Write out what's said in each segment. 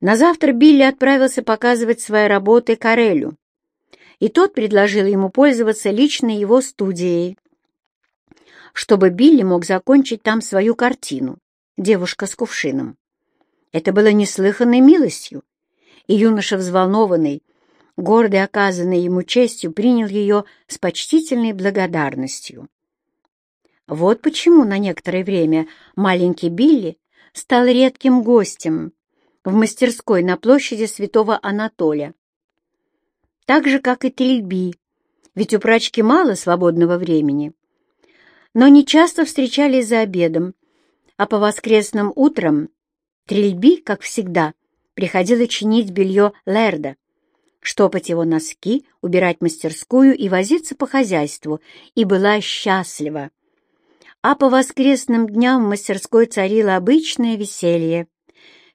На завтра Билли отправился показывать свои работы Карелю, и тот предложил ему пользоваться личной его студией, чтобы Билли мог закончить там свою картину «Девушка с кувшином». Это было неслыханной милостью, и юноша, взволнованный, гордый оказанной ему честью, принял ее с почтительной благодарностью. Вот почему на некоторое время маленький Билли стал редким гостем в мастерской на площади Святого Анатолия. Так же, как и Трильби, ведь у прачки мало свободного времени. Но они часто встречались за обедом, а по воскресным утрам Трильби, как всегда, приходила чинить белье Лерда, штопать его носки, убирать мастерскую и возиться по хозяйству, и была счастлива. А по воскресным дням в мастерской царило обычное веселье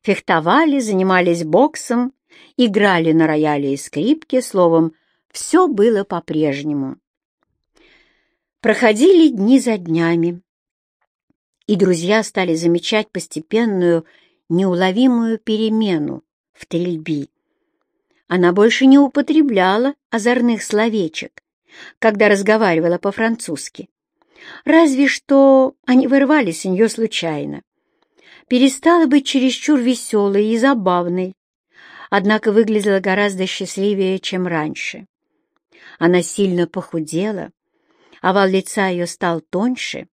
фехтовали, занимались боксом, играли на рояле и скрипке, словом, все было по-прежнему. Проходили дни за днями, и друзья стали замечать постепенную, неуловимую перемену в Трельби. Она больше не употребляла озорных словечек, когда разговаривала по-французски. Разве что они вырвались у нее случайно перестала быть чересчур веселой и забавной, однако выглядела гораздо счастливее, чем раньше. Она сильно похудела, овал лица ее стал тоньше,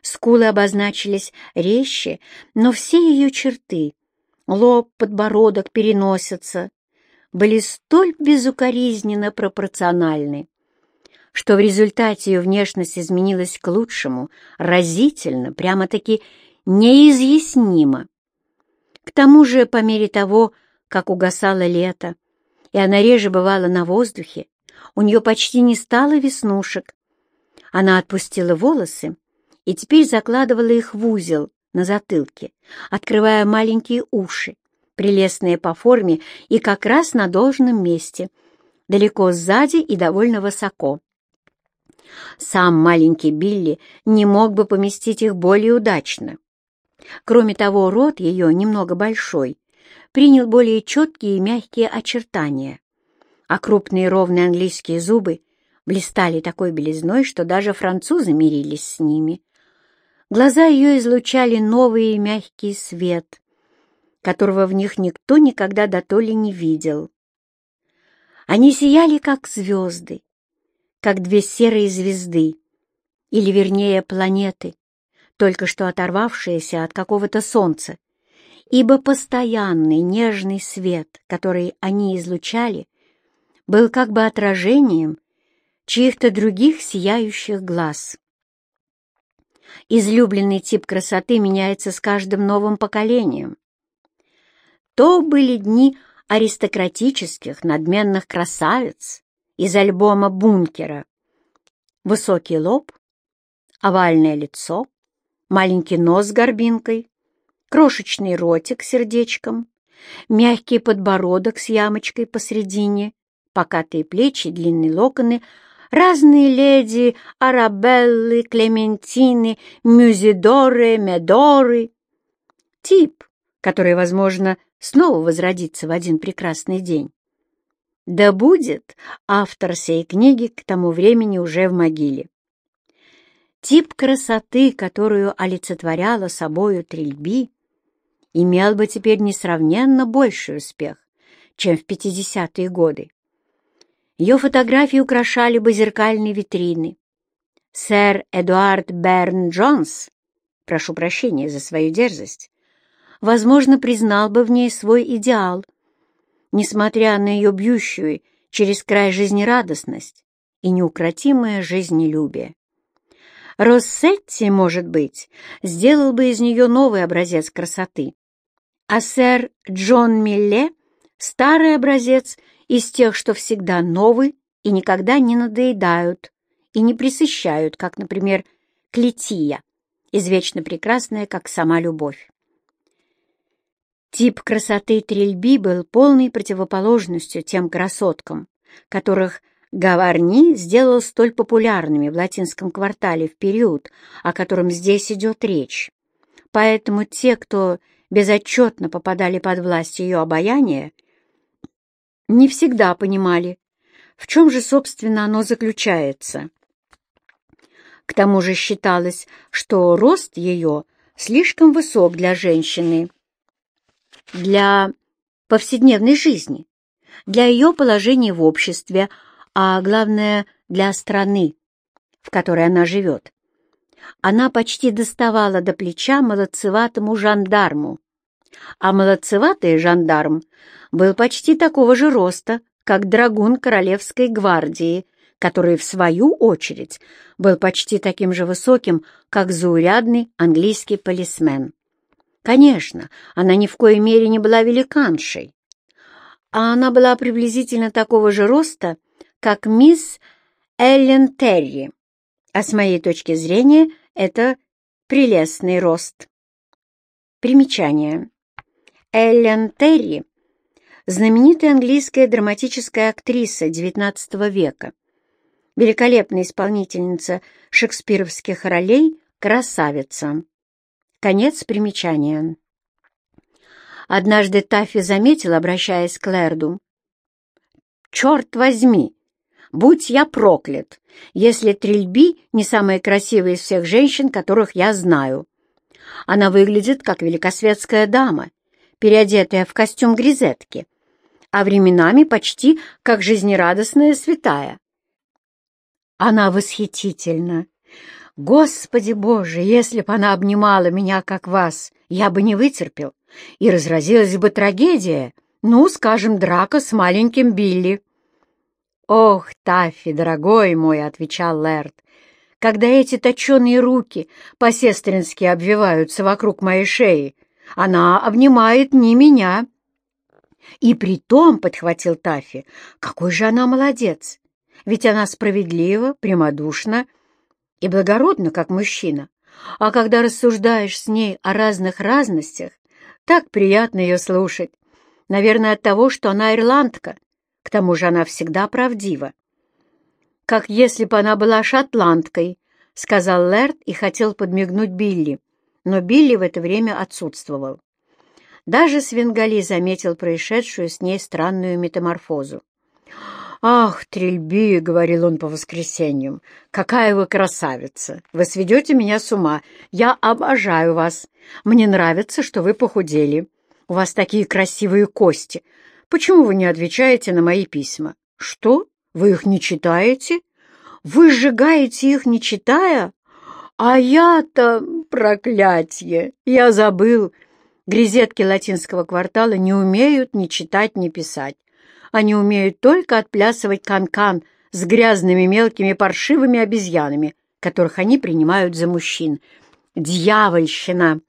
скулы обозначились резче, но все ее черты — лоб, подбородок, переносятся — были столь безукоризненно пропорциональны, что в результате ее внешность изменилась к лучшему, разительно, прямо-таки неизъяснимо. К тому же, по мере того, как угасало лето, и она реже бывала на воздухе, у нее почти не стало веснушек. Она отпустила волосы и теперь закладывала их в узел на затылке, открывая маленькие уши, прелестные по форме и как раз на должном месте, далеко сзади и довольно высоко. Сам маленький Билли не мог бы поместить их более удачно. Кроме того, рот ее, немного большой, принял более четкие и мягкие очертания, а крупные ровные английские зубы блистали такой белизной, что даже французы мирились с ними. Глаза ее излучали новый мягкий свет, которого в них никто никогда дотоле не видел. Они сияли, как звезды, как две серые звезды, или, вернее, планеты, только что оторвавшиеся от какого-то солнца, ибо постоянный нежный свет, который они излучали, был как бы отражением чьих-то других сияющих глаз. Излюбленный тип красоты меняется с каждым новым поколением. То были дни аристократических, надменных красавиц из альбома «Бункера». Высокий лоб, овальное лицо, маленький нос с горбинкой, крошечный ротик с сердечком, мягкий подбородок с ямочкой посредине, покатые плечи, длинные локоны, разные леди, арабеллы, клементины, мюзидоры, медоры. Тип, который, возможно, снова возродится в один прекрасный день. Да будет автор сей книги к тому времени уже в могиле. Тип красоты, которую олицетворяла собою Трильби, имел бы теперь несравненно больший успех, чем в 50-е годы. Ее фотографии украшали бы зеркальные витрины. Сэр Эдуард Берн Джонс, прошу прощения за свою дерзость, возможно, признал бы в ней свой идеал, несмотря на ее бьющую через край жизнерадостность и неукротимое жизнелюбие. Россетти, может быть, сделал бы из нее новый образец красоты, а сэр Джон Милле — старый образец из тех, что всегда новый и никогда не надоедают и не присыщают, как, например, Клетия, извечно прекрасная, как сама любовь. Тип красоты Трильби был полной противоположностью тем красоткам, которых Гаварни сделал столь популярными в латинском квартале в период, о котором здесь идет речь. Поэтому те, кто безотчетно попадали под власть ее обаяния, не всегда понимали, в чем же, собственно, оно заключается. К тому же считалось, что рост ее слишком высок для женщины, для повседневной жизни, для ее положения в обществе, а главное, для страны, в которой она живет. Она почти доставала до плеча молодцеватому жандарму, а молодцеватый жандарм был почти такого же роста, как драгун Королевской гвардии, который, в свою очередь, был почти таким же высоким, как заурядный английский полисмен. Конечно, она ни в коей мере не была великаншей, а она была приблизительно такого же роста, как мисс Эллен Терри, а с моей точки зрения это прелестный рост. Примечание. Эллен Терри — знаменитая английская драматическая актриса XIX века, великолепная исполнительница шекспировских ролей, красавица. Конец примечания. Однажды Таффи заметил, обращаясь к Лерду, «Черт возьми! Будь я проклят, если Трильби не самая красивая из всех женщин, которых я знаю. Она выглядит как великосветская дама, переодетая в костюм грезетки, а временами почти как жизнерадостная святая. Она восхитительна. Господи Боже, если бы она обнимала меня, как вас, я бы не вытерпел, и разразилась бы трагедия, ну, скажем, драка с маленьким Билли. «Ох, Таффи, дорогой мой!» — отвечал Лэрд. «Когда эти точеные руки по-сестрински обвиваются вокруг моей шеи, она обнимает не меня». «И при том, — подхватил Таффи, — какой же она молодец! ведь она справедлива, прямодушна и благородна, как мужчина. А когда рассуждаешь с ней о разных разностях, так приятно ее слушать. Наверное, от того, что она ирландка. К тому же она всегда правдива. «Как если бы она была шотландкой», — сказал Лэрд и хотел подмигнуть Билли, но Билли в это время отсутствовал. Даже Свенгали заметил происшедшую с ней странную метаморфозу. «Ах, Трильби!» — говорил он по воскресеньям. «Какая вы красавица! Вы сведете меня с ума! Я обожаю вас! Мне нравится, что вы похудели. У вас такие красивые кости. Почему вы не отвечаете на мои письма? Что? Вы их не читаете? Вы сжигаете их, не читая? А я-то, проклятье, я забыл. Грезетки латинского квартала не умеют ни читать, ни писать. Они умеют только отплясывать канкан -кан с грязными мелкими паршивыми обезьянами, которых они принимают за мужчин. Дьявольщина!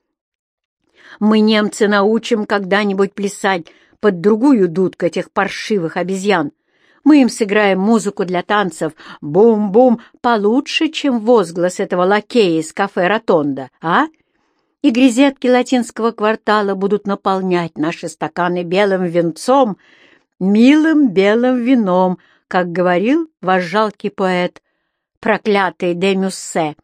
Мы, немцы, научим когда-нибудь плясать под другую дудку этих паршивых обезьян. Мы им сыграем музыку для танцев «бум-бум» получше, чем возглас этого лакея из кафе «Ротонда», а? И грезетки латинского квартала будут наполнять наши стаканы белым венцом — милым белым вином, как говорил ваш жалкий поэт, проклятый де Мюссе,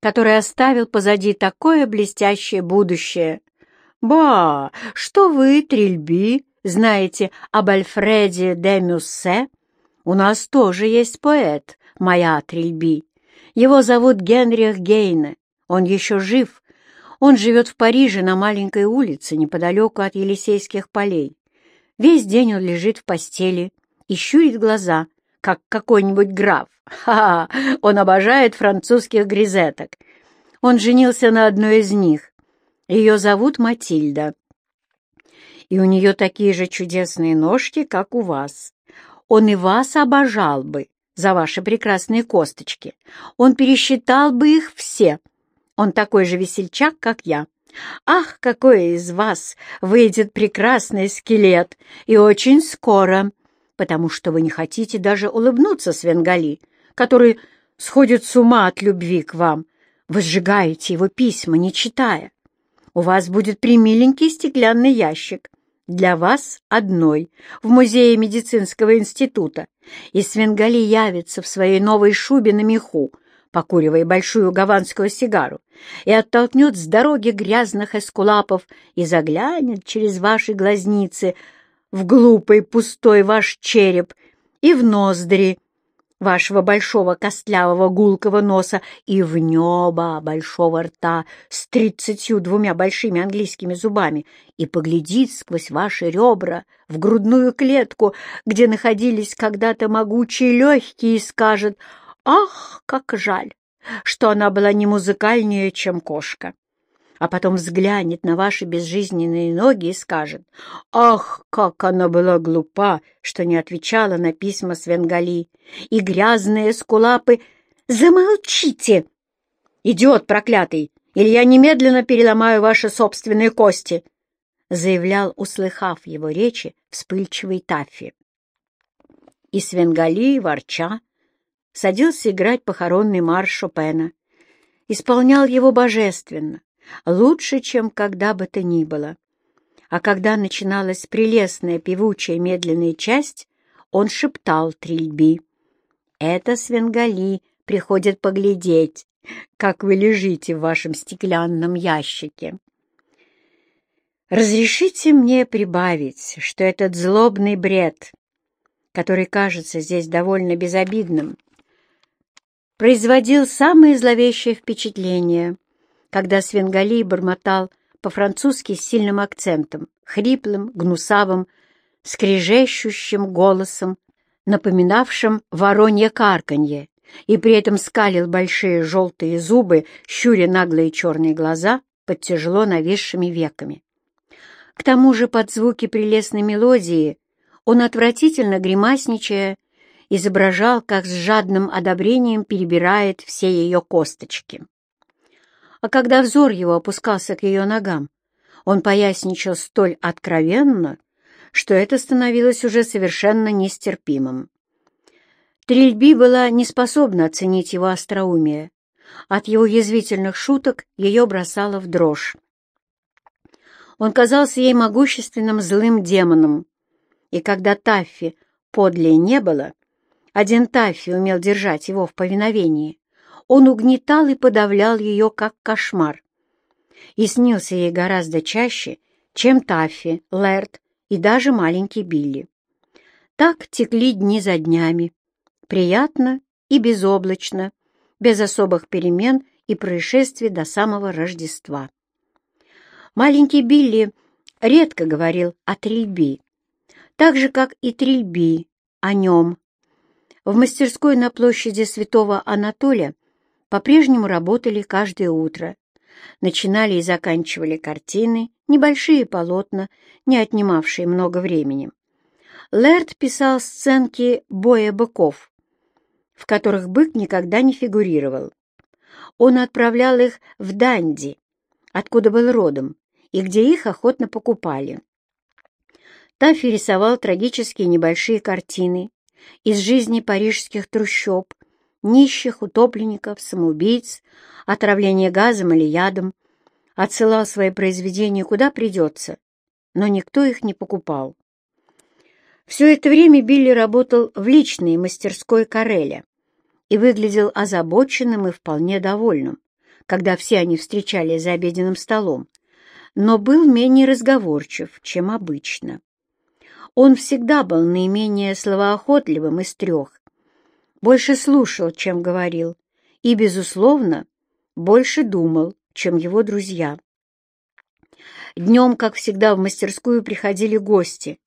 который оставил позади такое блестящее будущее. «Ба, что вы, Трильби, знаете об Альфреде де Мюссе? У нас тоже есть поэт, моя Трильби. Его зовут Генрих Гейне, он еще жив. Он живет в Париже на маленькой улице неподалеку от Елисейских полей. Весь день он лежит в постели и щурит глаза, как какой-нибудь граф. Ха-ха! Он обожает французских грезеток. Он женился на одной из них. Ее зовут Матильда. И у нее такие же чудесные ножки, как у вас. Он и вас обожал бы за ваши прекрасные косточки. Он пересчитал бы их все. Он такой же весельчак, как я. Ах, какой из вас выйдет прекрасный скелет, и очень скоро, потому что вы не хотите даже улыбнуться Свенгали, который сходит с ума от любви к вам. Вы сжигаете его письма, не читая. У вас будет примиленький стеклянный ящик, для вас одной, в музее медицинского института, и Свенгали явится в своей новой шубе на меху, покуривая большую гаванскую сигару, и оттолкнет с дороги грязных эскулапов и заглянет через ваши глазницы в глупый пустой ваш череп и в ноздри вашего большого костлявого гулкого носа и в небо большого рта с тридцатью двумя большими английскими зубами и поглядит сквозь ваши ребра в грудную клетку, где находились когда-то могучие легкие, и скажет «Ах, как жаль, что она была не музыкальнее, чем кошка!» А потом взглянет на ваши безжизненные ноги и скажет, «Ах, как она была глупа, что не отвечала на письма Свенгали, и грязные скулапы...» «Замолчите! Идиот проклятый, или я немедленно переломаю ваши собственные кости!» заявлял, услыхав его речи, вспыльчивый Таффи. И Свенгали, ворча, садился играть похоронный марш Шопена, исполнял его божественно, лучше, чем когда бы то ни было. А когда начиналась прелестная певучая медленная часть, он шептал трильби. «Это Свенгали приходит поглядеть, как вы лежите в вашем стеклянном ящике». Разрешите мне прибавить, что этот злобный бред, который кажется здесь довольно безобидным, производил самое зловещее впечатление — когда Свенгали бормотал по-французски с сильным акцентом, хриплым, гнусавым, скрежещущим голосом, напоминавшим воронье карканье, и при этом скалил большие желтые зубы, щуря наглые черные глаза под тяжело нависшими веками. К тому же под звуки прелестной мелодии он, отвратительно гримасничая, изображал, как с жадным одобрением перебирает все ее косточки а когда взор его опускался к ее ногам, он поясничал столь откровенно, что это становилось уже совершенно нестерпимым. Трильби была не способна оценить его остроумие. От его язвительных шуток ее бросало в дрожь. Он казался ей могущественным злым демоном, и когда Таффи подле не было, один Таффи умел держать его в повиновении, он угнетал и подавлял ее, как кошмар. И снился ей гораздо чаще, чем Таффи, Лэрд и даже маленький Билли. Так текли дни за днями, приятно и безоблачно, без особых перемен и происшествий до самого Рождества. Маленький Билли редко говорил о Трильби, так же, как и Трильби о нем. В мастерской на площади Святого Анатолия по-прежнему работали каждое утро. Начинали и заканчивали картины, небольшие полотна, не отнимавшие много времени. Лэрд писал сценки боя быков, в которых бык никогда не фигурировал. Он отправлял их в Данди, откуда был родом, и где их охотно покупали. Таффи рисовал трагические небольшие картины из жизни парижских трущоб, нищих, утопленников, самоубийц, отравление газом или ядом, отсылал свои произведения куда придется, но никто их не покупал. Все это время Билли работал в личной мастерской Кареля и выглядел озабоченным и вполне довольным, когда все они встречались за обеденным столом, но был менее разговорчив, чем обычно. Он всегда был наименее словоохотливым из трех, больше слушал, чем говорил, и, безусловно, больше думал, чем его друзья. Днем, как всегда, в мастерскую приходили гости,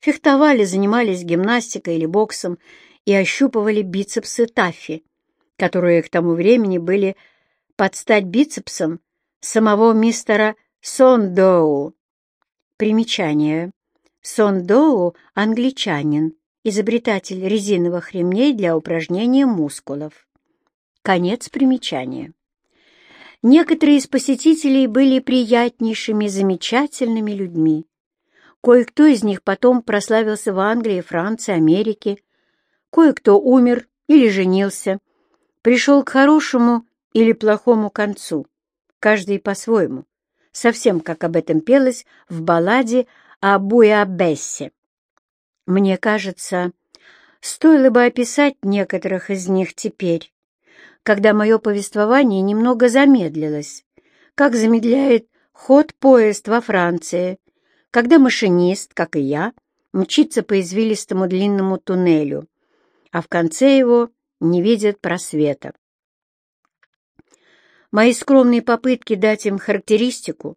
фехтовали, занимались гимнастикой или боксом и ощупывали бицепсы Таффи, которые к тому времени были под стать бицепсом самого мистера Сондоу. Примечание. Сондоу — англичанин, изобретатель резиновых ремней для упражнения мускулов. Конец примечания. Некоторые из посетителей были приятнейшими, замечательными людьми. Кое-кто из них потом прославился в Англии, Франции, Америке. Кое-кто умер или женился, пришел к хорошему или плохому концу, каждый по-своему, совсем как об этом пелось в балладе о Буябессе. Мне кажется, стоило бы описать некоторых из них теперь. когда мое повествование немного замедлилось, как замедляет ход поезд во Франции, когда машинист, как и я, мчится по извилистому длинному туннелю, а в конце его не видит просвета. Мои скромные попытки дать им характеристику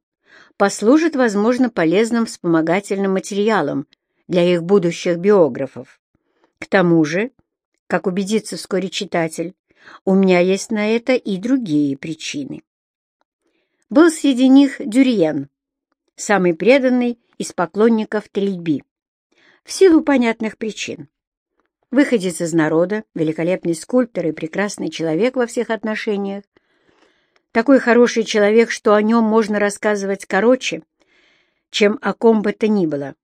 послужат, возможно, полезным вспомогательным материалом для их будущих биографов. К тому же, как убедится вскоре читатель, у меня есть на это и другие причины. Был среди них Дюриен, самый преданный из поклонников Трильби, в силу понятных причин. Выходец из народа, великолепный скульптор и прекрасный человек во всех отношениях, такой хороший человек, что о нем можно рассказывать короче, чем о ком бы то ни было.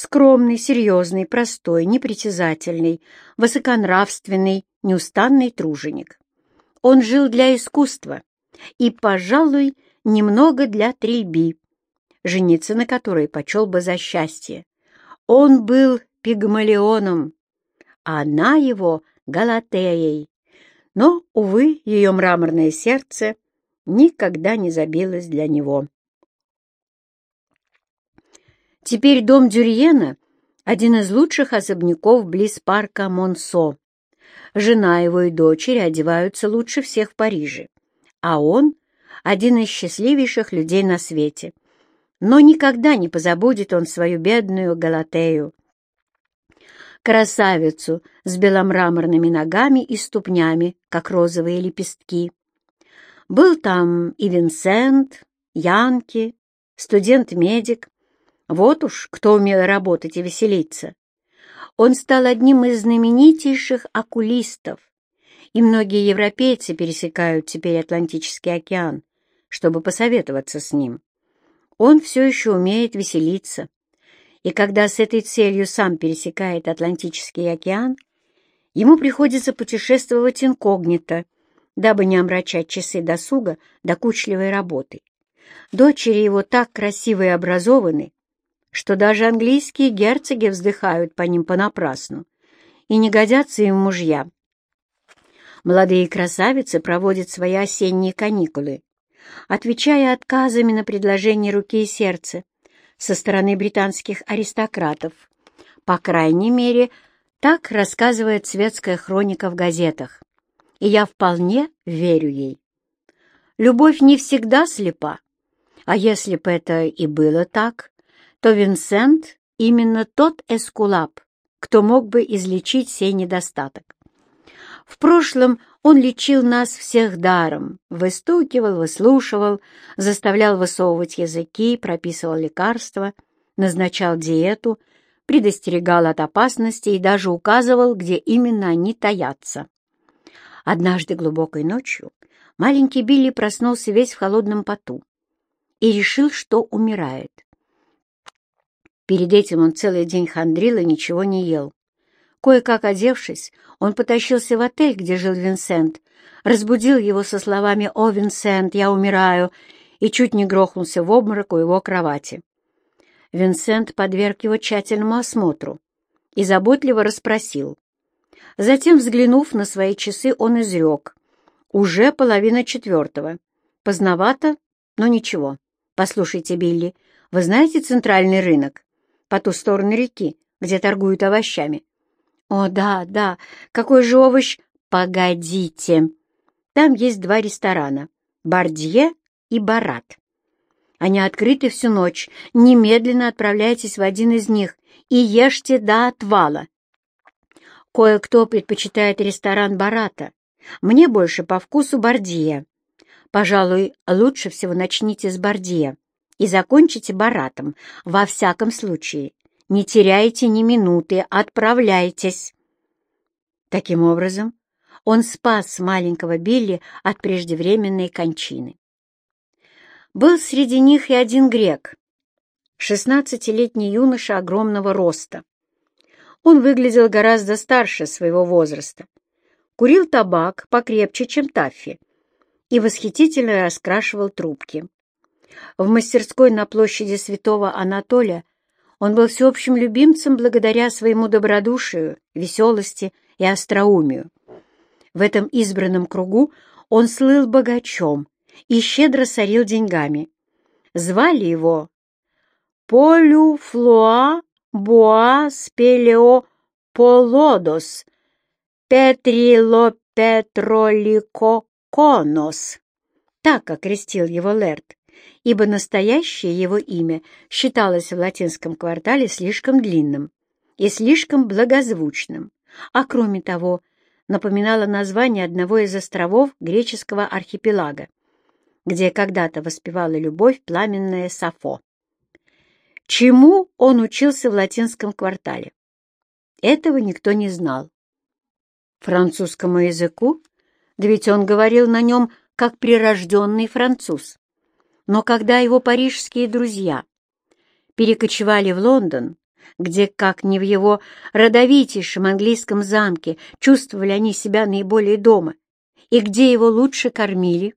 Скромный, серьезный, простой, непритязательный, высоконравственный, неустанный труженик. Он жил для искусства и, пожалуй, немного для трельби, жениться на которой почел бы за счастье. Он был пигмалионом, а она его — Галатеей. Но, увы, ее мраморное сердце никогда не забилось для него. Теперь дом Дюрьена — один из лучших особняков близ парка Монсо. Жена его и дочери одеваются лучше всех в Париже, а он — один из счастливейших людей на свете. Но никогда не позабудет он свою бедную Галатею, красавицу с беломраморными ногами и ступнями, как розовые лепестки. Был там и Винсент, Янки, студент-медик, вот уж кто умел работать и веселиться. Он стал одним из знаменитейших окулистов, и многие европейцы пересекают теперь Атлантический океан, чтобы посоветоваться с ним. Он все еще умеет веселиться, и когда с этой целью сам пересекает Атлантический океан, ему приходится путешествовать инкогнито, дабы не омрачать часы досуга докучливой работы. Дочери его так красивы и образованы, что даже английские герцоги вздыхают по ним понапрасну и не годятся им мужья. Молодые красавицы проводят свои осенние каникулы, отвечая отказами на предложение руки и сердца со стороны британских аристократов. По крайней мере, так рассказывает светская хроника в газетах, и я вполне верю ей. Любовь не всегда слепа, а если бы это и было так, то Винсент именно тот эскулап, кто мог бы излечить сей недостаток. В прошлом он лечил нас всех даром, выстукивал, выслушивал, заставлял высовывать языки, прописывал лекарства, назначал диету, предостерегал от опасности и даже указывал, где именно они таятся. Однажды глубокой ночью маленький Билли проснулся весь в холодном поту и решил, что умирает. Перед этим он целый день хандрил и ничего не ел. Кое-как одевшись, он потащился в отель, где жил Винсент, разбудил его со словами «О, Винсент, я умираю!» и чуть не грохнулся в обморок у его кровати. Винсент подверг его тщательному осмотру и заботливо расспросил. Затем, взглянув на свои часы, он изрек. «Уже половина четвертого. Поздновато, но ничего. Послушайте, Билли, вы знаете центральный рынок? По ту сторону реки, где торгуют овощами. О, да, да, какой же овощ? Погодите. Там есть два ресторана — Бардье и Барат. Они открыты всю ночь. Немедленно отправляйтесь в один из них и ешьте до отвала. Кое-кто предпочитает ресторан Барата. Мне больше по вкусу Бардье. Пожалуй, лучше всего начните с Бардье и закончите баратом. Во всяком случае, не теряйте ни минуты, отправляйтесь. Таким образом, он спас маленького Билли от преждевременной кончины. Был среди них и один грек, шестнадцатилетний юноша огромного роста. Он выглядел гораздо старше своего возраста, курил табак покрепче, чем Таффи, и восхитительно раскрашивал трубки. В мастерской на площади Святого Анатолия он был всеобщим любимцем благодаря своему добродушию, веселости и остроумию. В этом избранном кругу он слыл богачом и щедро сорил деньгами. Звали его Полю Флуа Буа Спелео Полодос Петрило Петролико Конос. Так окрестил его Лерт, ибо настоящее его имя считалось в латинском квартале слишком длинным и слишком благозвучным, а кроме того напоминало название одного из островов греческого архипелага, где когда-то воспевала любовь пламенная Сафо. Чему он учился в латинском квартале? Этого никто не знал. Французскому языку? Да ведь он говорил на нем, как прирожденный француз. Но когда его парижские друзья перекочевали в Лондон, где, как не в его родовитейшем английском замке, чувствовали они себя наиболее дома, и где его лучше кормили,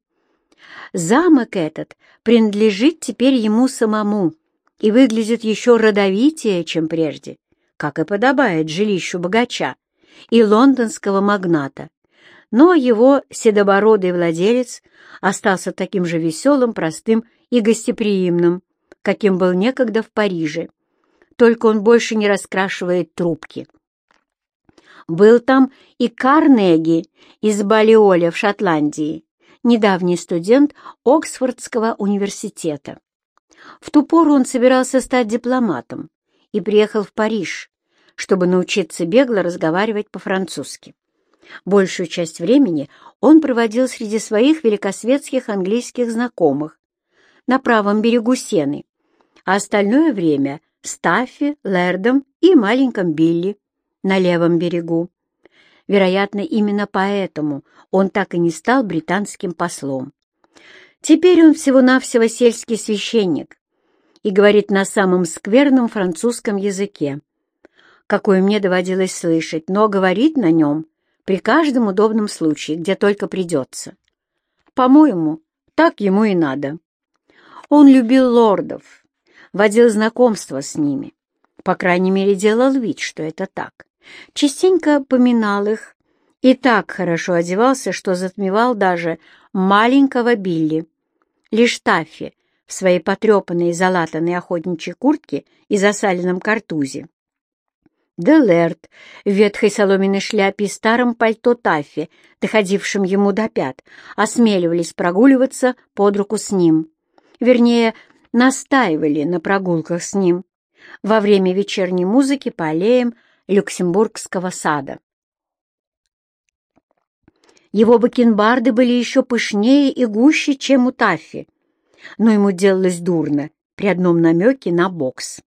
замок этот принадлежит теперь ему самому и выглядит еще родовитее, чем прежде как и подобает жилищу богача и лондонского магната, но его седобородый владелец остался таким же веселым, простым и гостеприимным, каким был некогда в Париже, только он больше не раскрашивает трубки. Был там и Карнеги из Балиоля в Шотландии, недавний студент Оксфордского университета. В ту пору он собирался стать дипломатом и приехал в Париж, чтобы научиться бегло разговаривать по-французски. Большую часть времени он проводил среди своих великосветских английских знакомых на правом берегу Сены, а остальное время — с Таффи, Лердом и маленьком Билли на левом берегу. Вероятно, именно поэтому он так и не стал британским послом. Теперь он всего-навсего сельский священник и говорит на самом скверном французском языке, какой мне доводилось слышать, но говорить на нем при каждом удобном случае, где только придется. По-моему, так ему и надо. Он любил лордов, водил знакомства с ними, по крайней мере, делал вид, что это так. Частенько поминал их и так хорошо одевался, что затмевал даже маленького Билли. Лишь Таффи в своей потрепанной залатанной охотничьей куртке и засаленном картузе Делерт в ветхой соломенной шляпе и старом пальто Таффи, доходившем ему до пят, осмеливались прогуливаться под руку с ним. Вернее, настаивали на прогулках с ним во время вечерней музыки по аллеям Люксембургского сада. Его бакенбарды были еще пышнее и гуще, чем у Таффи, но ему делалось дурно при одном намеке на бокс.